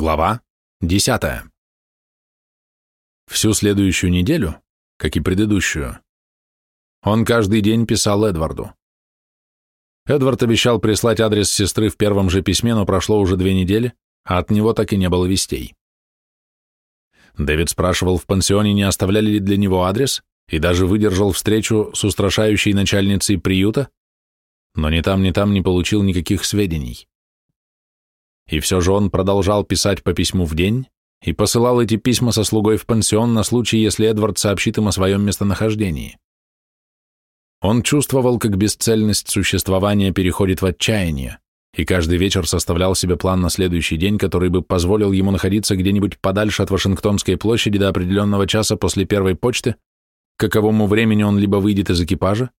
Глава 10. Всю следующую неделю, как и предыдущую, он каждый день писал Эдварду. Эдвард обещал прислать адрес сестры в первом же письме, но прошло уже две недели, а от него так и не было вестей. Дэвид спрашивал в пансионе, не оставляли ли для него адрес, и даже выдержал встречу с устрашающей начальницей приюта, но ни там, ни там не получил никаких сведений. И все же он продолжал писать по письму в день и посылал эти письма со слугой в пансион на случай, если Эдвард сообщит им о своем местонахождении. Он чувствовал, как бесцельность существования переходит в отчаяние, и каждый вечер составлял себе план на следующий день, который бы позволил ему находиться где-нибудь подальше от Вашингтонской площади до определенного часа после первой почты, каковому времени он либо выйдет из экипажа,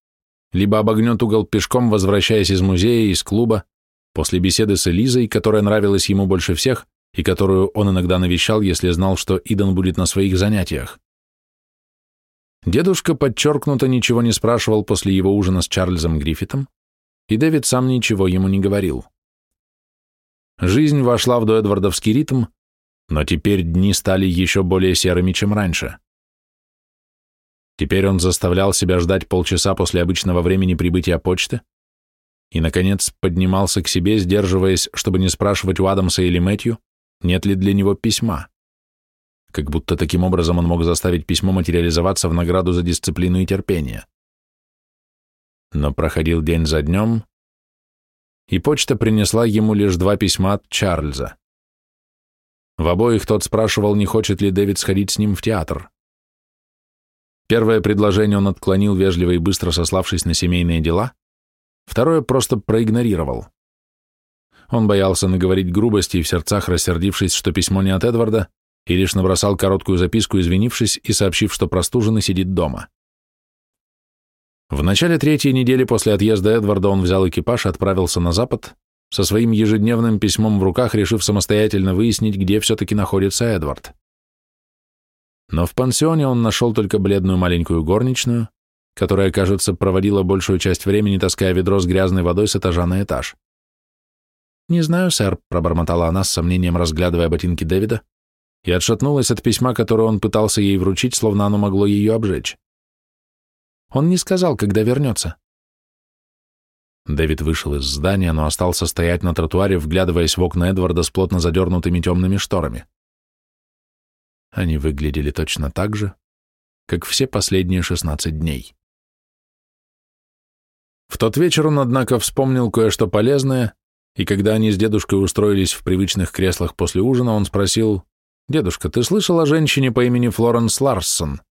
либо обогнет угол пешком, возвращаясь из музея, из клуба, После беседы с Элизой, которая нравилась ему больше всех, и которую он иногда навещал, если знал, что Идан будет на своих занятиях. Дедушка подчеркнуто ничего не спрашивал после его ужина с Чарльзом Гриффитом, и Дэвид сам ничего ему не говорил. Жизнь вошла в доэдвардовский ритм, но теперь дни стали еще более серыми, чем раньше. Теперь он заставлял себя ждать полчаса после обычного времени прибытия почты, и, наконец, поднимался к себе, сдерживаясь, чтобы не спрашивать у Адамса или Мэтью, нет ли для него письма. Как будто таким образом он мог заставить письмо материализоваться в награду за дисциплину и терпение. Но проходил день за днем, и почта принесла ему лишь два письма от Чарльза. В обоих тот спрашивал, не хочет ли Дэвид сходить с ним в театр. Первое предложение он отклонил вежливо и быстро сославшись на семейные дела, Второе просто проигнорировал. Он боялся наговорить грубости и в сердцах рассердившись, что письмо не от Эдварда, и лишь набросал короткую записку, извинившись и сообщив, что простуженный сидит дома. В начале третьей недели после отъезда Эдварда он взял экипаж и отправился на запад, со своим ежедневным письмом в руках, решив самостоятельно выяснить, где все-таки находится Эдвард. Но в пансионе он нашел только бледную маленькую горничную, которая, кажется, проводила большую часть времени, таская ведро с грязной водой с этажа на этаж. «Не знаю, сэр», — пробормотала она с сомнением, разглядывая ботинки Дэвида, и отшатнулась от письма, которое он пытался ей вручить, словно оно могло ее обжечь. «Он не сказал, когда вернется». Дэвид вышел из здания, но остался стоять на тротуаре, вглядываясь в окна Эдварда с плотно задернутыми темными шторами. Они выглядели точно так же, как все последние шестнадцать дней. В тот вечер он, однако, вспомнил кое-что полезное, и когда они с дедушкой устроились в привычных креслах после ужина, он спросил, «Дедушка, ты слышал о женщине по имени Флоренс Ларсон?»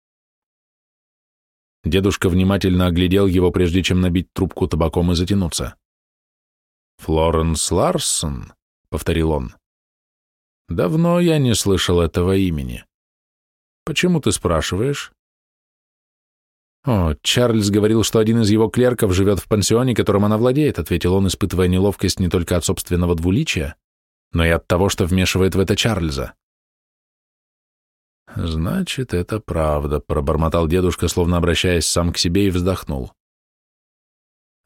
Дедушка внимательно оглядел его, прежде чем набить трубку табаком и затянуться. «Флоренс Ларсон?» — повторил он. «Давно я не слышал этого имени. Почему ты спрашиваешь?» «О, Чарльз говорил, что один из его клерков живет в пансионе, которым она владеет», ответил он, испытывая неловкость не только от собственного двуличия, но и от того, что вмешивает в это Чарльза. «Значит, это правда», — пробормотал дедушка, словно обращаясь сам к себе, и вздохнул.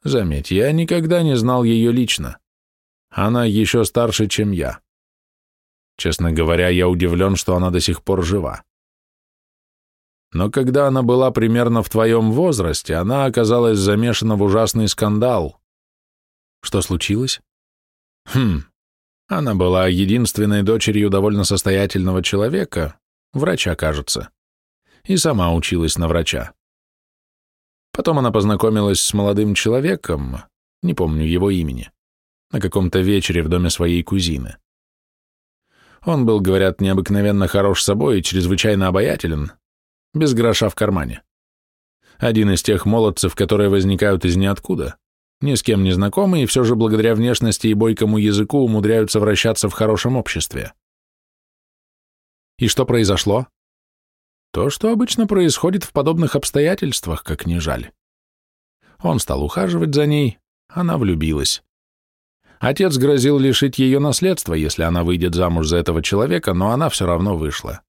«Заметь, я никогда не знал ее лично. Она еще старше, чем я. Честно говоря, я удивлен, что она до сих пор жива но когда она была примерно в твоем возрасте, она оказалась замешана в ужасный скандал. Что случилось? Хм, она была единственной дочерью довольно состоятельного человека, врача, кажется, и сама училась на врача. Потом она познакомилась с молодым человеком, не помню его имени, на каком-то вечере в доме своей кузины. Он был, говорят, необыкновенно хорош собой и чрезвычайно обаятелен, без гроша в кармане. Один из тех молодцев, которые возникают из ниоткуда, ни с кем не знакомы и все же благодаря внешности и бойкому языку умудряются вращаться в хорошем обществе. И что произошло? То, что обычно происходит в подобных обстоятельствах, как ни жаль. Он стал ухаживать за ней, она влюбилась. Отец грозил лишить ее наследства, если она выйдет замуж за этого человека, но она все равно вышла.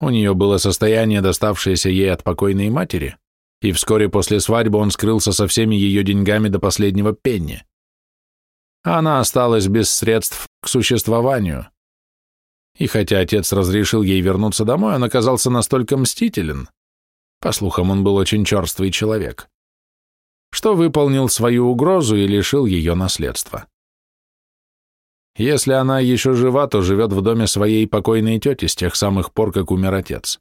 У нее было состояние, доставшееся ей от покойной матери, и вскоре после свадьбы он скрылся со всеми ее деньгами до последнего пенни. Она осталась без средств к существованию, И хотя отец разрешил ей вернуться домой, он оказался настолько мстителен. По слухам, он был очень черствый человек что выполнил свою угрозу и лишил ее наследства. Если она еще жива, то живет в доме своей покойной тети с тех самых пор, как умер отец.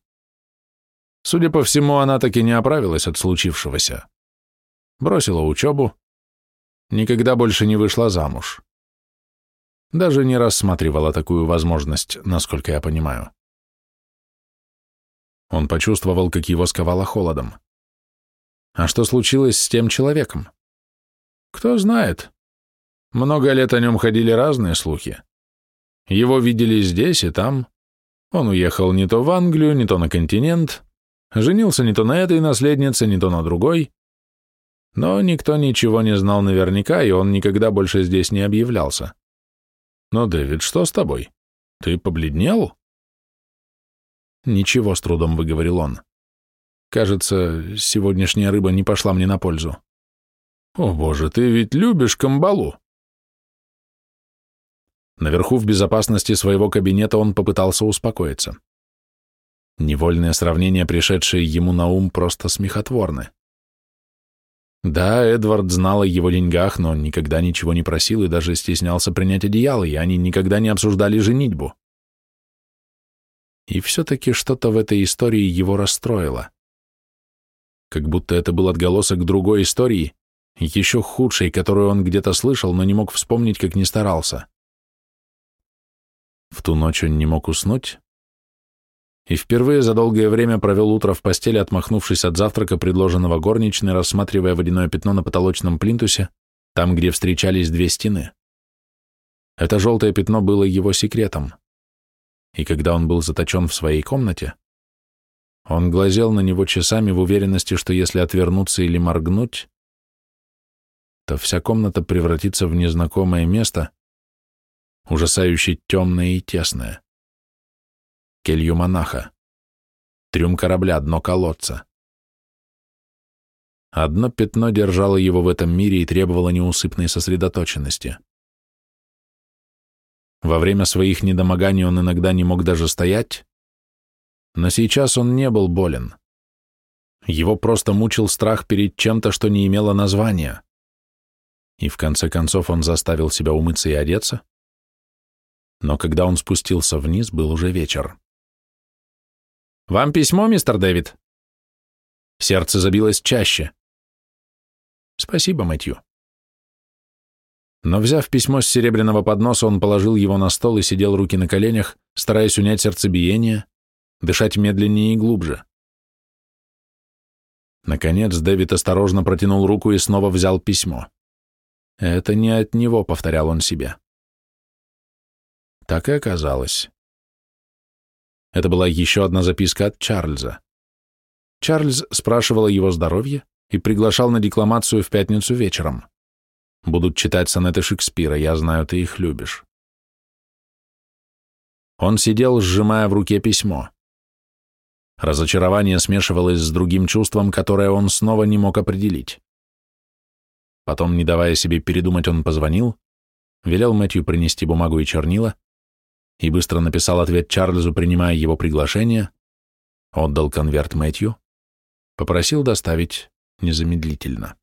Судя по всему, она таки не оправилась от случившегося. Бросила учебу, никогда больше не вышла замуж. Даже не рассматривала такую возможность, насколько я понимаю. Он почувствовал, как его сковало холодом. А что случилось с тем человеком? Кто знает. Много лет о нем ходили разные слухи. Его видели здесь и там. Он уехал не то в Англию, не то на континент, женился не то на этой наследнице, не то на другой. Но никто ничего не знал наверняка, и он никогда больше здесь не объявлялся. Но, Дэвид, что с тобой? Ты побледнел? Ничего, с трудом выговорил он. Кажется, сегодняшняя рыба не пошла мне на пользу. О боже, ты ведь любишь камбалу. Наверху в безопасности своего кабинета он попытался успокоиться. Невольные сравнения, пришедшие ему на ум, просто смехотворны. Да, Эдвард знал о его деньгах, но никогда ничего не просил и даже стеснялся принять одеяло, и они никогда не обсуждали женитьбу. И все-таки что-то в этой истории его расстроило как будто это был отголосок другой истории, еще худшей, которую он где-то слышал, но не мог вспомнить, как не старался. В ту ночь он не мог уснуть, и впервые за долгое время провел утро в постели, отмахнувшись от завтрака, предложенного горничной, рассматривая водяное пятно на потолочном плинтусе, там, где встречались две стены. Это желтое пятно было его секретом, и когда он был заточен в своей комнате, он глазел на него часами в уверенности, что если отвернуться или моргнуть, то вся комната превратится в незнакомое место, ужасающе темное и тесное. Келью монаха. Трюм корабля, дно колодца. Одно пятно держало его в этом мире и требовало неусыпной сосредоточенности. Во время своих недомоганий он иногда не мог даже стоять, но сейчас он не был болен. Его просто мучил страх перед чем-то, что не имело названия. И в конце концов он заставил себя умыться и одеться. Но когда он спустился вниз, был уже вечер. «Вам письмо, мистер Дэвид?» Сердце забилось чаще. «Спасибо, Мэтью». Но, взяв письмо с серебряного подноса, он положил его на стол и сидел руки на коленях, стараясь унять сердцебиение, дышать медленнее и глубже. Наконец Дэвид осторожно протянул руку и снова взял письмо. «Это не от него», — повторял он себе. Так и оказалось. Это была еще одна записка от Чарльза. Чарльз спрашивал о его здоровье и приглашал на декламацию в пятницу вечером. Будут читать сонеты Шекспира, я знаю, ты их любишь. Он сидел, сжимая в руке письмо. Разочарование смешивалось с другим чувством, которое он снова не мог определить. Потом, не давая себе передумать, он позвонил, велел Мэтью принести бумагу и чернила и быстро написал ответ Чарльзу, принимая его приглашение, отдал конверт Мэтью, попросил доставить незамедлительно.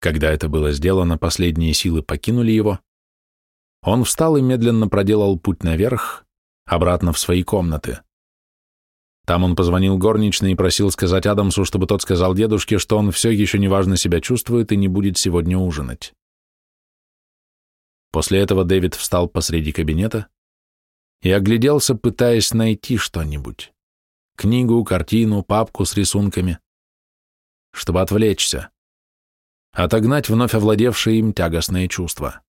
Когда это было сделано, последние силы покинули его. Он встал и медленно проделал путь наверх, обратно в свои комнаты. Там он позвонил горничной и просил сказать Адамсу, чтобы тот сказал дедушке, что он все еще неважно себя чувствует и не будет сегодня ужинать. После этого Дэвид встал посреди кабинета и огляделся, пытаясь найти что-нибудь. Книгу, картину, папку с рисунками. Чтобы отвлечься. Отогнать вновь овладевшее им тягостное чувство.